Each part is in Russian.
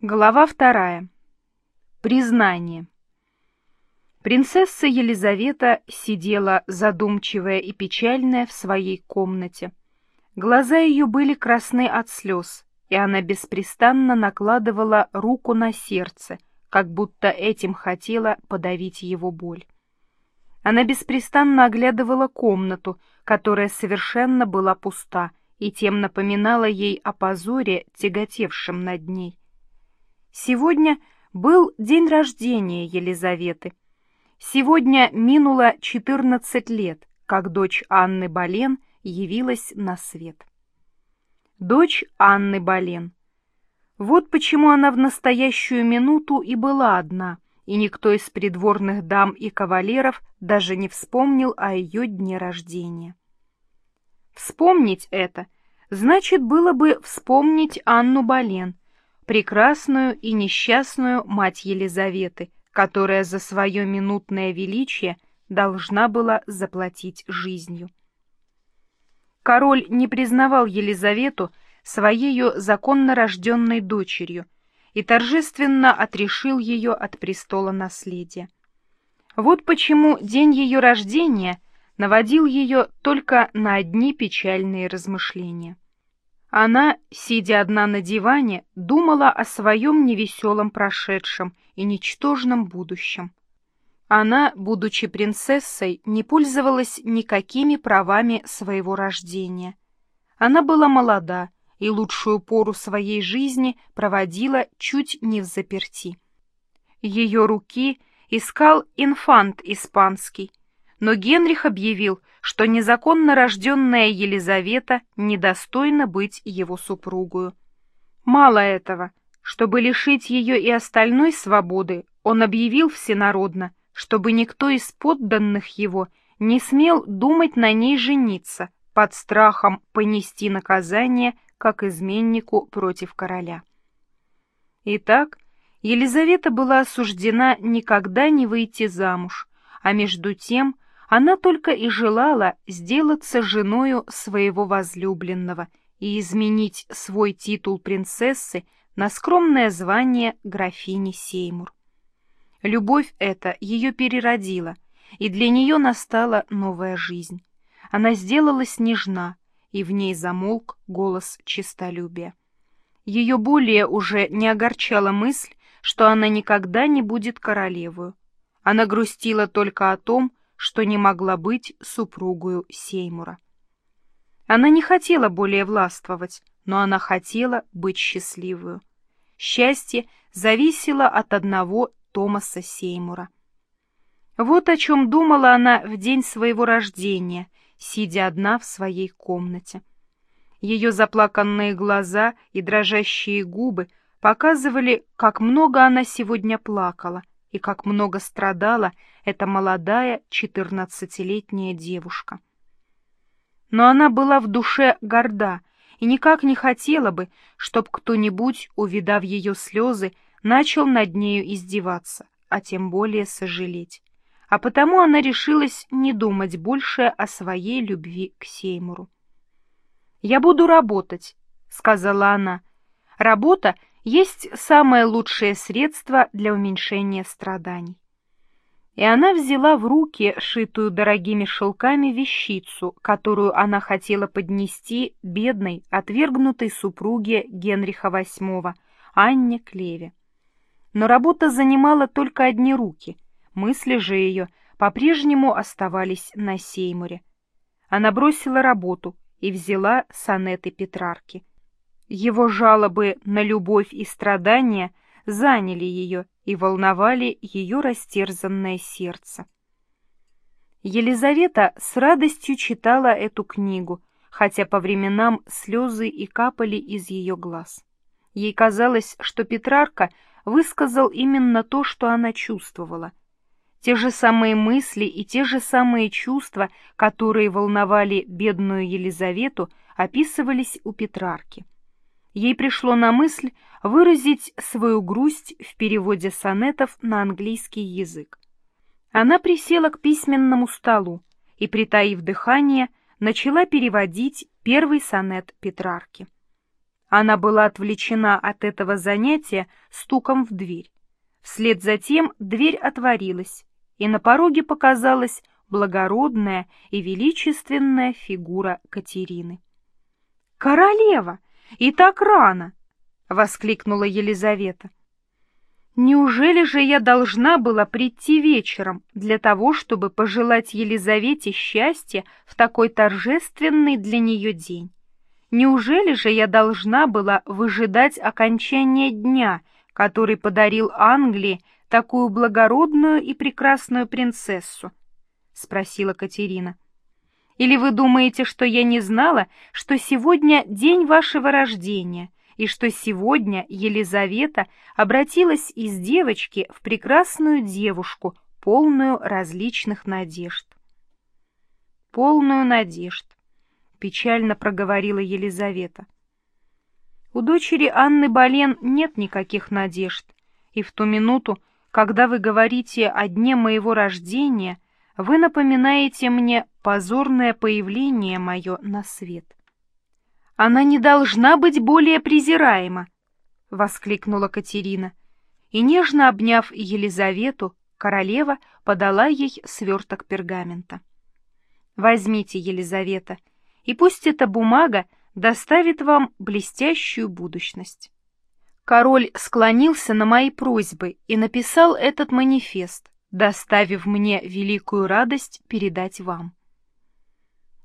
Глава вторая. Признание. Принцесса Елизавета сидела задумчивая и печальная в своей комнате. Глаза ее были красны от слез, и она беспрестанно накладывала руку на сердце, как будто этим хотела подавить его боль. Она беспрестанно оглядывала комнату, которая совершенно была пуста, и тем напоминала ей о позоре, тяготевшем над ней. Сегодня был день рождения Елизаветы. Сегодня минуло 14 лет, как дочь Анны Болен явилась на свет. Дочь Анны Болен. Вот почему она в настоящую минуту и была одна, и никто из придворных дам и кавалеров даже не вспомнил о ее дне рождения. Вспомнить это значит было бы вспомнить Анну Болен, прекрасную и несчастную мать Елизаветы, которая за свое минутное величие должна была заплатить жизнью. Король не признавал Елизавету своею законно рожденной дочерью и торжественно отрешил ее от престола наследия. Вот почему день ее рождения наводил ее только на одни печальные размышления. Она, сидя одна на диване, думала о своем невеселом прошедшем и ничтожном будущем. Она, будучи принцессой, не пользовалась никакими правами своего рождения. Она была молода и лучшую пору своей жизни проводила чуть не в заперти. Ее руки искал инфант испанский, но Генрих объявил, что незаконно рожденная Елизавета недостойна быть его супругою. Мало этого, чтобы лишить ее и остальной свободы, он объявил всенародно, чтобы никто из подданных его не смел думать на ней жениться под страхом понести наказание как изменнику против короля. Итак, Елизавета была осуждена никогда не выйти замуж, а между тем – она только и желала сделаться женою своего возлюбленного и изменить свой титул принцессы на скромное звание графини Сеймур. Любовь эта ее переродила, и для нее настала новая жизнь. Она сделалась нежна, и в ней замолк голос честолюбия. Ее более уже не огорчала мысль, что она никогда не будет королевою. Она грустила только о том, что не могла быть супругою Сеймура. Она не хотела более властвовать, но она хотела быть счастливую. Счастье зависело от одного Томаса Сеймура. Вот о чем думала она в день своего рождения, сидя одна в своей комнате. Ее заплаканные глаза и дрожащие губы показывали, как много она сегодня плакала и как много страдала эта молодая четырнадцатилетняя девушка. Но она была в душе горда и никак не хотела бы, чтоб кто-нибудь, увидав ее слезы, начал над нею издеваться, а тем более сожалеть. А потому она решилась не думать больше о своей любви к Сеймуру. «Я буду работать», — сказала она. «Работа есть самое лучшее средство для уменьшения страданий и она взяла в руки шитую дорогими шелками вещицу, которую она хотела поднести бедной, отвергнутой супруге Генриха VIII, Анне Клеве. Но работа занимала только одни руки, мысли же ее по-прежнему оставались на Сеймуре. Она бросила работу и взяла сонеты Петрарки. Его жалобы на любовь и страдания заняли ее и волновали ее растерзанное сердце. Елизавета с радостью читала эту книгу, хотя по временам слезы и капали из ее глаз. Ей казалось, что Петрарка высказал именно то, что она чувствовала. Те же самые мысли и те же самые чувства, которые волновали бедную Елизавету, описывались у Петрарки ей пришло на мысль выразить свою грусть в переводе сонетов на английский язык. Она присела к письменному столу и, притаив дыхание, начала переводить первый сонет Петрарки. Она была отвлечена от этого занятия стуком в дверь. Вслед за тем дверь отворилась, и на пороге показалась благородная и величественная фигура Катерины. «Королева! И так рано!» — воскликнула Елизавета. «Неужели же я должна была прийти вечером для того, чтобы пожелать Елизавете счастья в такой торжественный для нее день? Неужели же я должна была выжидать окончания дня, который подарил Англии такую благородную и прекрасную принцессу? — спросила Катерина. — Или вы думаете, что я не знала, что сегодня день вашего рождения, и что сегодня Елизавета обратилась из девочки в прекрасную девушку, полную различных надежд? — Полную надежд, — печально проговорила Елизавета. У дочери Анны Болен нет никаких надежд, и в ту минуту, когда вы говорите о дне моего рождения, вы напоминаете мне позорное появление мое на свет. Она не должна быть более презираема, — воскликнула Катерина, и, нежно обняв Елизавету, королева подала ей сверток пергамента. «Возьмите, Елизавета, и пусть эта бумага доставит вам блестящую будущность. Король склонился на мои просьбы и написал этот манифест, доставив мне великую радость передать вам.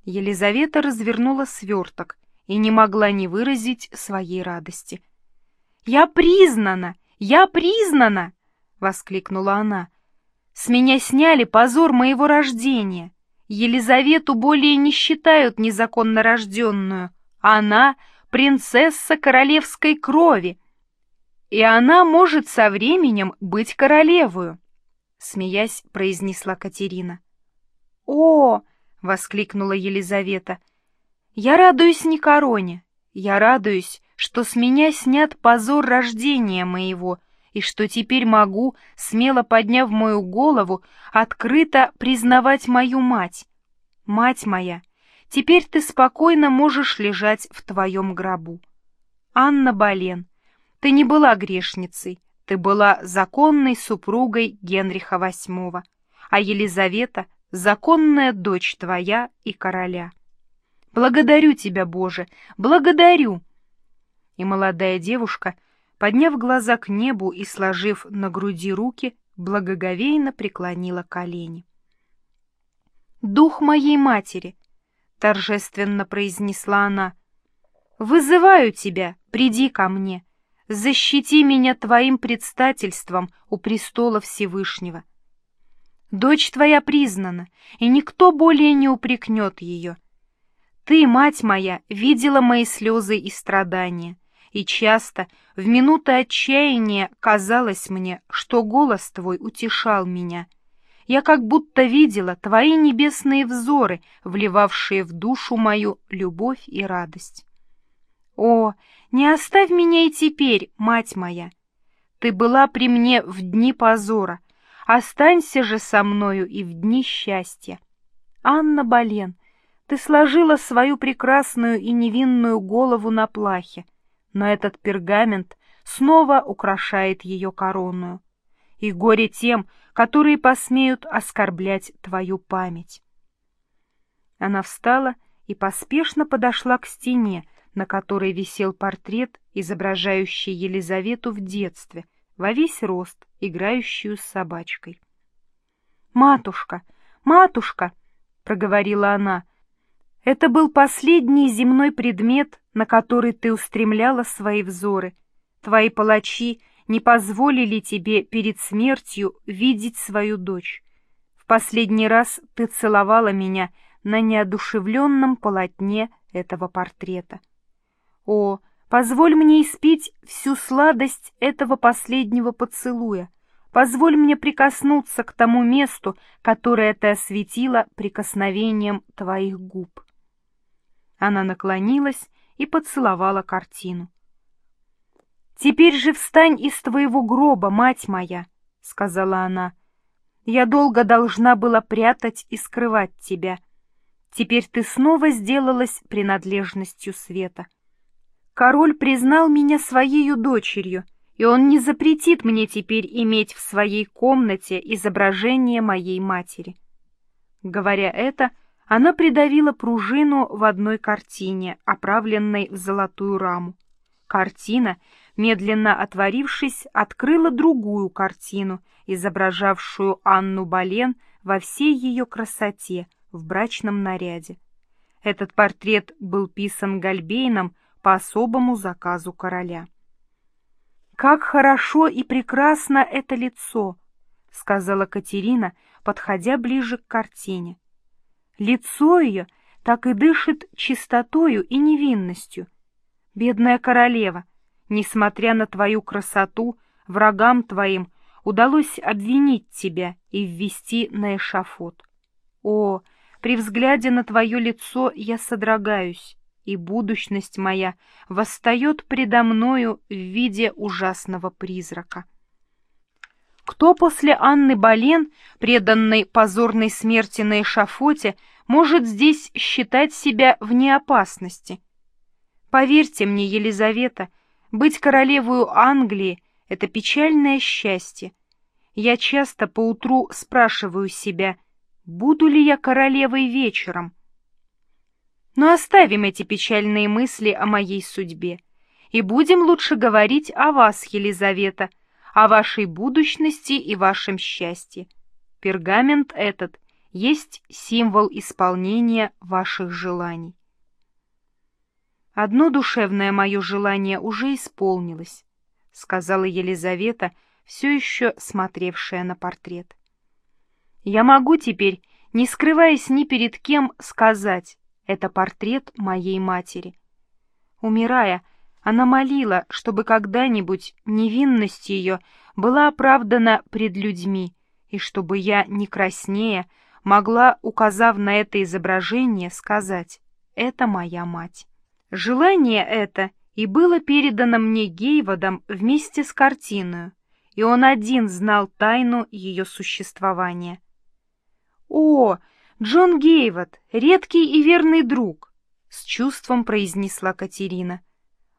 Елизавета развернула сверток и не могла не выразить своей радости. «Я признана! Я признана!» — воскликнула она. «С меня сняли позор моего рождения. Елизавету более не считают незаконно рожденную. Она — принцесса королевской крови. И она может со временем быть королевою, — смеясь произнесла Катерина. — О! — воскликнула Елизавета. — Я радуюсь не короне. Я радуюсь, что с меня снят позор рождения моего — и что теперь могу, смело подняв мою голову, открыто признавать мою мать. Мать моя, теперь ты спокойно можешь лежать в твоем гробу. Анна Болен, ты не была грешницей, ты была законной супругой Генриха VIII, а Елизавета — законная дочь твоя и короля. Благодарю тебя, Боже, благодарю!» И молодая девушка — подняв глаза к небу и сложив на груди руки, благоговейно преклонила колени. «Дух моей матери!» — торжественно произнесла она. «Вызываю тебя, приди ко мне, защити меня твоим предстательством у престола Всевышнего. Дочь твоя признана, и никто более не упрекнет ее. Ты, мать моя, видела мои слезы и страдания и часто, в минуты отчаяния, казалось мне, что голос твой утешал меня. Я как будто видела твои небесные взоры, вливавшие в душу мою любовь и радость. О, не оставь меня и теперь, мать моя! Ты была при мне в дни позора, останься же со мною и в дни счастья. Анна Болен, ты сложила свою прекрасную и невинную голову на плахе, но этот пергамент снова украшает ее корону. И горе тем, которые посмеют оскорблять твою память. Она встала и поспешно подошла к стене, на которой висел портрет, изображающий Елизавету в детстве, во весь рост, играющую с собачкой. «Матушка! Матушка!» — проговорила она. «Это был последний земной предмет, на который ты устремляла свои взоры. Твои палачи не позволили тебе перед смертью видеть свою дочь. В последний раз ты целовала меня на неодушевленном полотне этого портрета. О, позволь мне испить всю сладость этого последнего поцелуя, позволь мне прикоснуться к тому месту, которое ты осветила прикосновением твоих губ. Она наклонилась и поцеловала картину. «Теперь же встань из твоего гроба, мать моя», — сказала она. «Я долго должна была прятать и скрывать тебя. Теперь ты снова сделалась принадлежностью света. Король признал меня своей дочерью, и он не запретит мне теперь иметь в своей комнате изображение моей матери. Говоря это, она придавила пружину в одной картине, оправленной в золотую раму. Картина, медленно отворившись, открыла другую картину, изображавшую Анну Болен во всей ее красоте в брачном наряде. Этот портрет был писан Гальбейном по особому заказу короля. «Как хорошо и прекрасно это лицо!» — сказала Катерина, подходя ближе к картине. Лицо ее так и дышит чистотою и невинностью. Бедная королева, несмотря на твою красоту, врагам твоим удалось обвинить тебя и ввести на эшафот. О, при взгляде на твое лицо я содрогаюсь, и будущность моя восстает предо мною в виде ужасного призрака. Кто после Анны Болен, преданной позорной смерти на эшафоте, может здесь считать себя вне опасности? Поверьте мне, Елизавета, быть королевою Англии — это печальное счастье. Я часто поутру спрашиваю себя, буду ли я королевой вечером. Но оставим эти печальные мысли о моей судьбе и будем лучше говорить о вас, Елизавета, о вашей будущности и вашем счастье. Пергамент этот есть символ исполнения ваших желаний. «Одно душевное мое желание уже исполнилось», — сказала Елизавета, все еще смотревшая на портрет. «Я могу теперь, не скрываясь ни перед кем, сказать, это портрет моей матери. Умирая, она молила, чтобы когда-нибудь невинность ее была оправдана пред людьми, и чтобы я, не краснея, могла, указав на это изображение, сказать «это моя мать». Желание это и было передано мне Гейводом вместе с картиной, и он один знал тайну ее существования. «О, Джон Гейвот, редкий и верный друг!» — с чувством произнесла Катерина.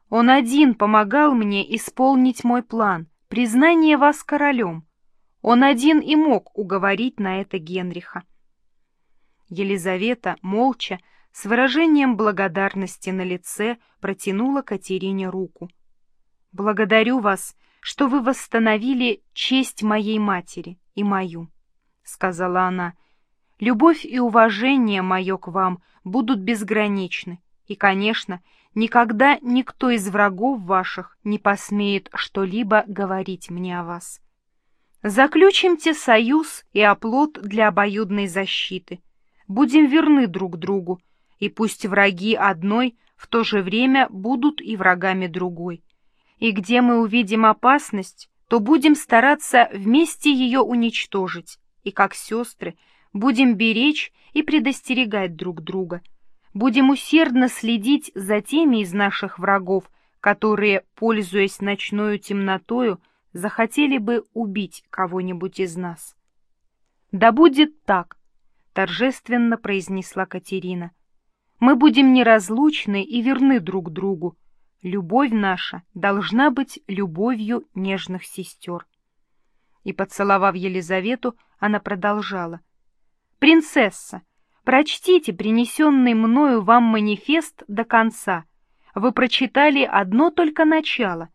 «Он один помогал мне исполнить мой план, признание вас королем. Он один и мог уговорить на это Генриха». Елизавета, молча, с выражением благодарности на лице протянула Катерине руку. «Благодарю вас, что вы восстановили честь моей матери и мою», — сказала она. «Любовь и уважение мое к вам будут безграничны, и, конечно, никогда никто из врагов ваших не посмеет что-либо говорить мне о вас. Заключимте союз и оплот для обоюдной защиты. Будем верны друг другу, и пусть враги одной в то же время будут и врагами другой. И где мы увидим опасность, то будем стараться вместе ее уничтожить, и как сестры будем беречь и предостерегать друг друга. Будем усердно следить за теми из наших врагов, которые, пользуясь ночною темнотою, захотели бы убить кого-нибудь из нас. «Да будет так», — торжественно произнесла Катерина. Мы будем неразлучны и верны друг другу. Любовь наша должна быть любовью нежных сестер. И, поцеловав Елизавету, она продолжала. «Принцесса, прочтите принесенный мною вам манифест до конца. Вы прочитали одно только начало.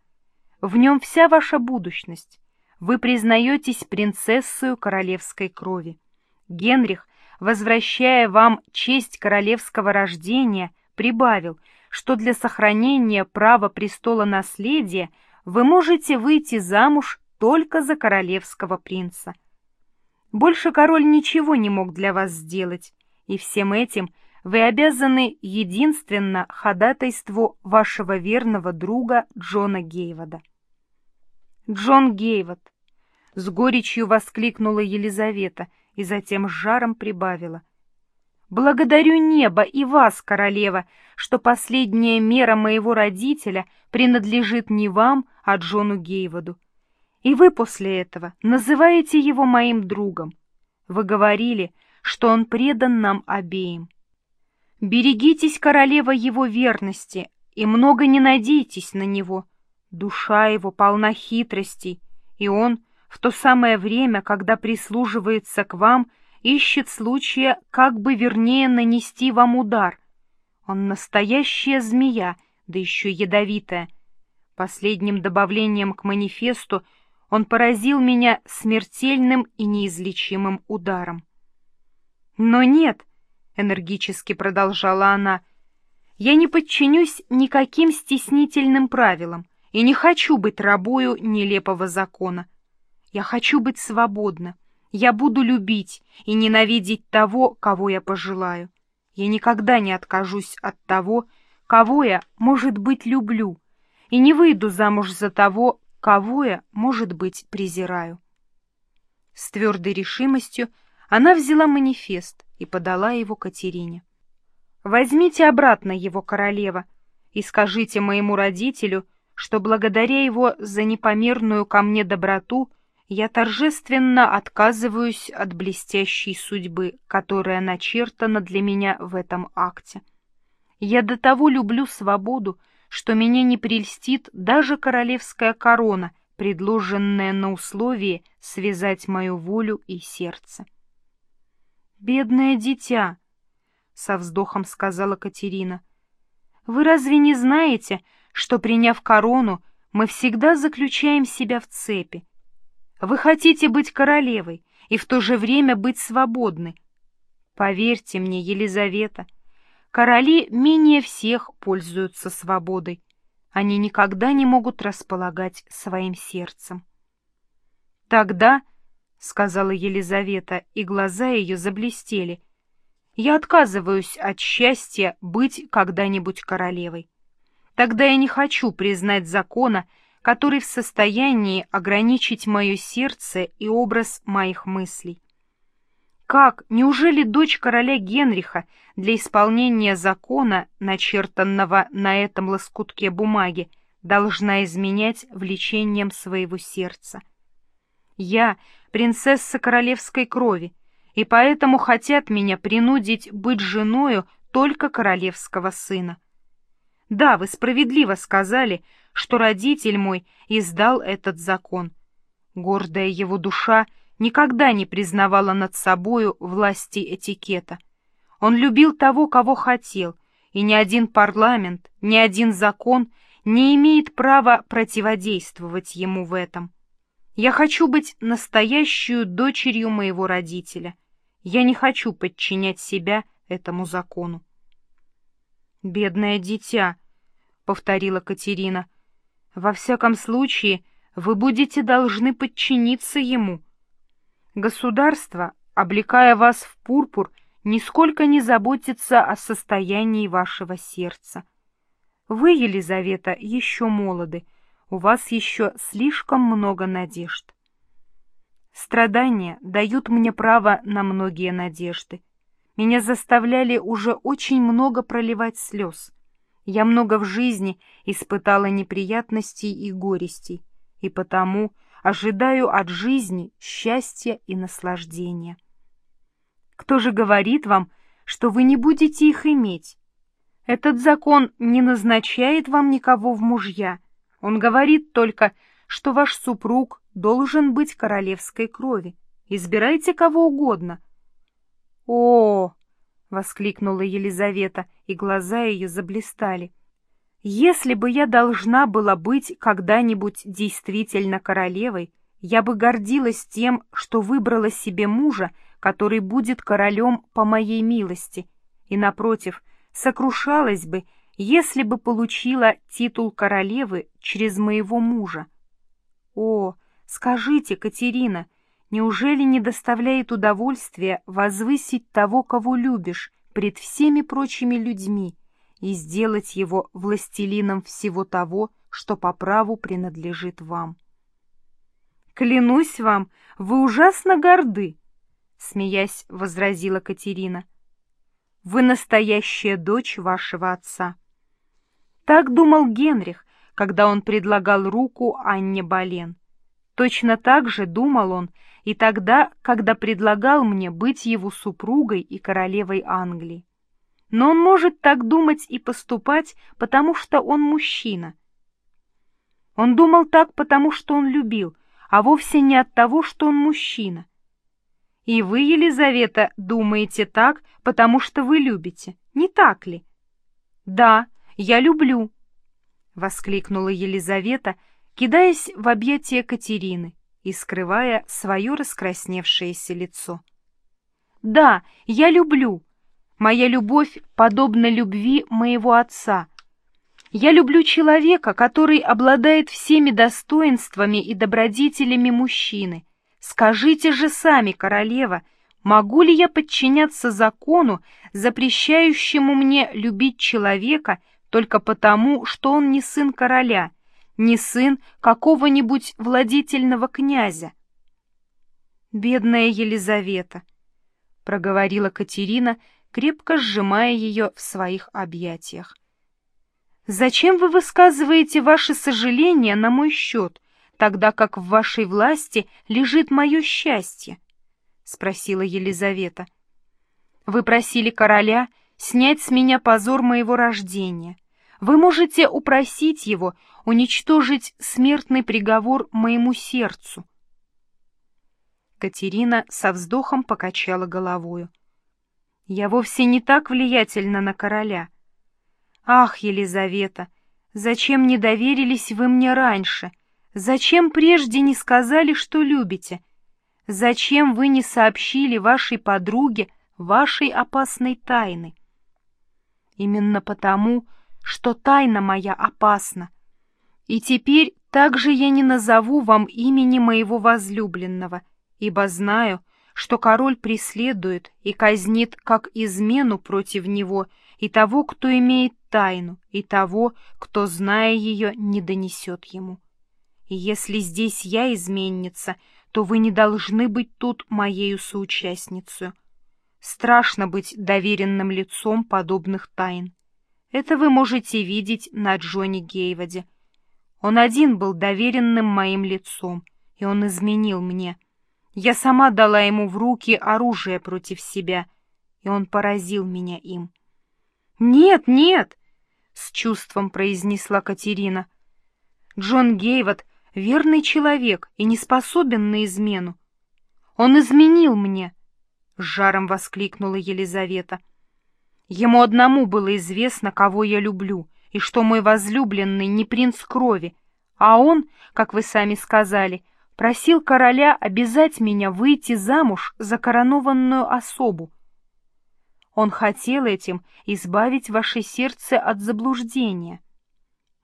В нем вся ваша будущность. Вы признаетесь принцессою королевской крови. Генрих возвращая вам честь королевского рождения, прибавил, что для сохранения права престола наследия вы можете выйти замуж только за королевского принца. Больше король ничего не мог для вас сделать, и всем этим вы обязаны единственно ходатайству вашего верного друга Джона Гейвода. Джон Гейвод! С горечью воскликнула Елизавета — и затем с жаром прибавила. «Благодарю небо и вас, королева, что последняя мера моего родителя принадлежит не вам, а Джону Гейводу. И вы после этого называете его моим другом. Вы говорили, что он предан нам обеим. Берегитесь, королева, его верности, и много не надейтесь на него. Душа его полна хитростей, и он в то самое время, когда прислуживается к вам, ищет случая, как бы вернее нанести вам удар. Он настоящая змея, да еще ядовитая. Последним добавлением к манифесту он поразил меня смертельным и неизлечимым ударом. «Но нет», — энергически продолжала она, — «я не подчинюсь никаким стеснительным правилам и не хочу быть рабою нелепого закона. Я хочу быть свободна. Я буду любить и ненавидеть того, кого я пожелаю. Я никогда не откажусь от того, кого я, может быть, люблю, и не выйду замуж за того, кого я, может быть, презираю. С твердой решимостью она взяла манифест и подала его Катерине. «Возьмите обратно его, королева, и скажите моему родителю, что благодаря его за непомерную ко мне доброту я торжественно отказываюсь от блестящей судьбы, которая начертана для меня в этом акте. Я до того люблю свободу, что меня не прельстит даже королевская корона, предложенная на условии связать мою волю и сердце. «Бедное дитя!» — со вздохом сказала Катерина. «Вы разве не знаете, что, приняв корону, мы всегда заключаем себя в цепи? Вы хотите быть королевой и в то же время быть свободны. Поверьте мне, Елизавета, короли менее всех пользуются свободой. Они никогда не могут располагать своим сердцем. Тогда — сказала Елизавета, и глаза ее заблестели. «Я отказываюсь от счастья быть когда-нибудь королевой. Тогда я не хочу признать закона, который в состоянии ограничить мое сердце и образ моих мыслей. Как, неужели дочь короля Генриха для исполнения закона, начертанного на этом лоскутке бумаги, должна изменять влечением своего сердца? Я, принцесса королевской крови, и поэтому хотят меня принудить быть женою только королевского сына. Да, вы справедливо сказали, что родитель мой издал этот закон. Гордая его душа никогда не признавала над собою власти этикета. Он любил того, кого хотел, и ни один парламент, ни один закон не имеет права противодействовать ему в этом. Я хочу быть настоящую дочерью моего родителя. Я не хочу подчинять себя этому закону. «Бедное дитя», — повторила Катерина, — «во всяком случае вы будете должны подчиниться ему. Государство, облекая вас в пурпур, нисколько не заботится о состоянии вашего сердца. Вы, Елизавета, еще молоды, — у вас еще слишком много надежд. Страдания дают мне право на многие надежды. Меня заставляли уже очень много проливать слез. Я много в жизни испытала неприятностей и горестей, и потому ожидаю от жизни счастья и наслаждения. Кто же говорит вам, что вы не будете их иметь? Этот закон не назначает вам никого в мужья — он говорит только, что ваш супруг должен быть королевской крови. Избирайте кого угодно. О, воскликнула Елизавета, и глаза ее заблистали. Если бы я должна была быть когда-нибудь действительно королевой, я бы гордилась тем, что выбрала себе мужа, который будет королем по моей милости, и, напротив, сокрушалась бы, если бы получила титул королевы через моего мужа. О, скажите, Катерина, неужели не доставляет удовольствия возвысить того, кого любишь, пред всеми прочими людьми и сделать его властелином всего того, что по праву принадлежит вам? Клянусь вам, вы ужасно горды, — смеясь возразила Катерина. Вы настоящая дочь вашего отца. Так думал Генрих, когда он предлагал руку Анне Болен. Точно так же думал он и тогда, когда предлагал мне быть его супругой и королевой Англии. Но он может так думать и поступать, потому что он мужчина. Он думал так, потому что он любил, а вовсе не от того, что он мужчина. И вы, Елизавета, думаете так, потому что вы любите, не так ли? Да, я люблю, — воскликнула Елизавета, кидаясь в объятия Катерины и скрывая свое раскрасневшееся лицо. Да, я люблю. Моя любовь подобна любви моего отца. Я люблю человека, который обладает всеми достоинствами и добродетелями мужчины, Скажите же сами, королева, могу ли я подчиняться закону, запрещающему мне любить человека только потому, что он не сын короля, не сын какого-нибудь владетельного князя? Бедная Елизавета, — проговорила Катерина, крепко сжимая ее в своих объятиях. «Зачем вы высказываете ваши сожаления на мой счет?» тогда как в вашей власти лежит мое счастье? — спросила Елизавета. — Вы просили короля снять с меня позор моего рождения. Вы можете упросить его уничтожить смертный приговор моему сердцу. Катерина со вздохом покачала головою. «Я вовсе не так влиятельна на короля. Ах, Елизавета, зачем не доверились вы мне раньше? Зачем прежде не сказали, что любите? Зачем вы не сообщили вашей подруге вашей опасной тайны? Именно потому, что тайна моя опасна. И теперь также я не назову вам имени моего возлюбленного, ибо знаю, что король преследует и казнит как измену против него и того, кто имеет тайну, и того, кто, зная ее, не донесет ему. И если здесь я изменница, то вы не должны быть тут моею соучастницей. Страшно быть доверенным лицом подобных тайн. Это вы можете видеть на Джонни Гейводе. Он один был доверенным моим лицом, и он изменил мне. Я сама дала ему в руки оружие против себя, и он поразил меня им. «Нет, нет!» — с чувством произнесла Катерина. Джон Гейвот верный человек и не способен на измену. Он изменил мне, — с жаром воскликнула Елизавета. Ему одному было известно, кого я люблю, и что мой возлюбленный не принц крови, а он, как вы сами сказали, просил короля обязать меня выйти замуж за коронованную особу. Он хотел этим избавить ваше сердце от заблуждения.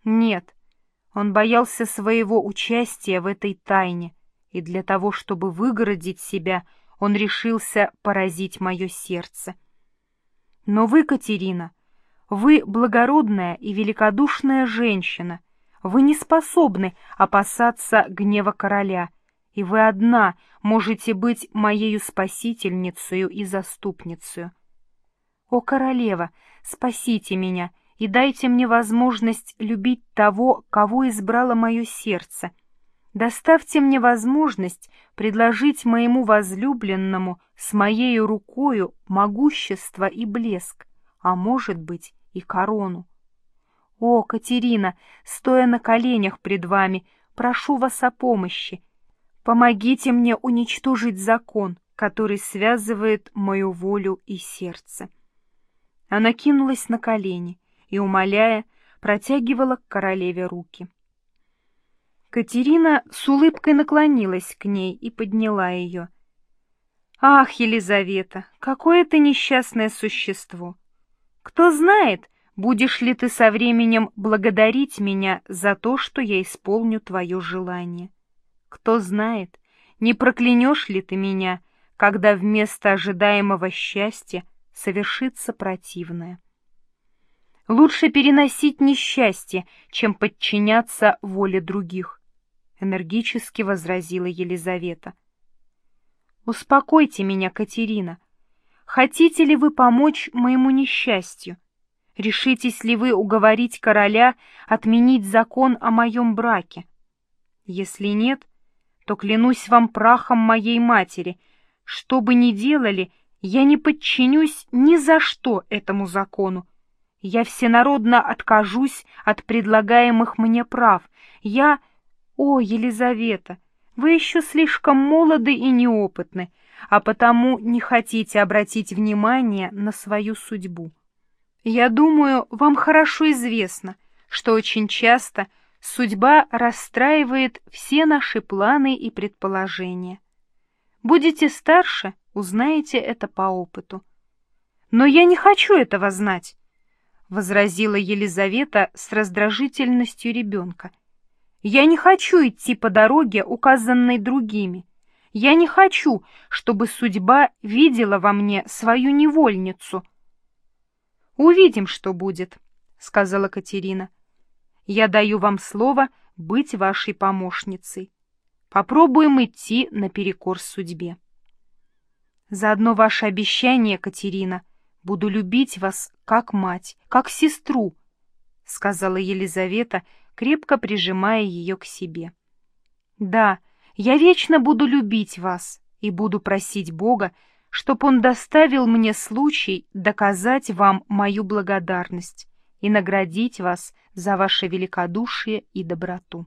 Нет, он боялся своего участия в этой тайне, и для того, чтобы выгородить себя, он решился поразить мое сердце. Но вы, Катерина, вы благородная и великодушная женщина, вы не способны опасаться гнева короля, и вы одна можете быть моею спасительницею и заступницею. О, королева, спасите меня — и дайте мне возможность любить того, кого избрало мое сердце. Доставьте мне возможность предложить моему возлюбленному с моей рукою могущество и блеск, а может быть и корону. О, Катерина, стоя на коленях пред вами, прошу вас о помощи. Помогите мне уничтожить закон, который связывает мою волю и сердце. Она кинулась на колени — и, умоляя, протягивала к королеве руки. Катерина с улыбкой наклонилась к ней и подняла ее. «Ах, Елизавета, какое ты несчастное существо! Кто знает, будешь ли ты со временем благодарить меня за то, что я исполню твое желание? Кто знает, не проклянешь ли ты меня, когда вместо ожидаемого счастья совершится противное?» Лучше переносить несчастье, чем подчиняться воле других, — энергически возразила Елизавета. Успокойте меня, Катерина. Хотите ли вы помочь моему несчастью? Решитесь ли вы уговорить короля отменить закон о моем браке? Если нет, то клянусь вам прахом моей матери, что бы ни делали, Я не подчинюсь ни за что этому закону. Я всенародно откажусь от предлагаемых мне прав. Я... О, Елизавета, вы еще слишком молоды и неопытны, а потому не хотите обратить внимание на свою судьбу. Я думаю, вам хорошо известно, что очень часто судьба расстраивает все наши планы и предположения. Будете старше, узнаете это по опыту. Но я не хочу этого знать, — возразила Елизавета с раздражительностью ребенка. Я не хочу идти по дороге, указанной другими. Я не хочу, чтобы судьба видела во мне свою невольницу — «Увидим, что будет», — сказала Катерина. «Я даю вам слово быть вашей помощницей. Попробуем идти наперекор судьбе». «За одно ваше обещание, Катерина, буду любить вас как мать, как сестру», — сказала Елизавета, крепко прижимая ее к себе. «Да, я вечно буду любить вас и буду просить Бога, чтоб он доставил мне случай доказать вам мою благодарность и наградить вас за ваше великодушие и доброту.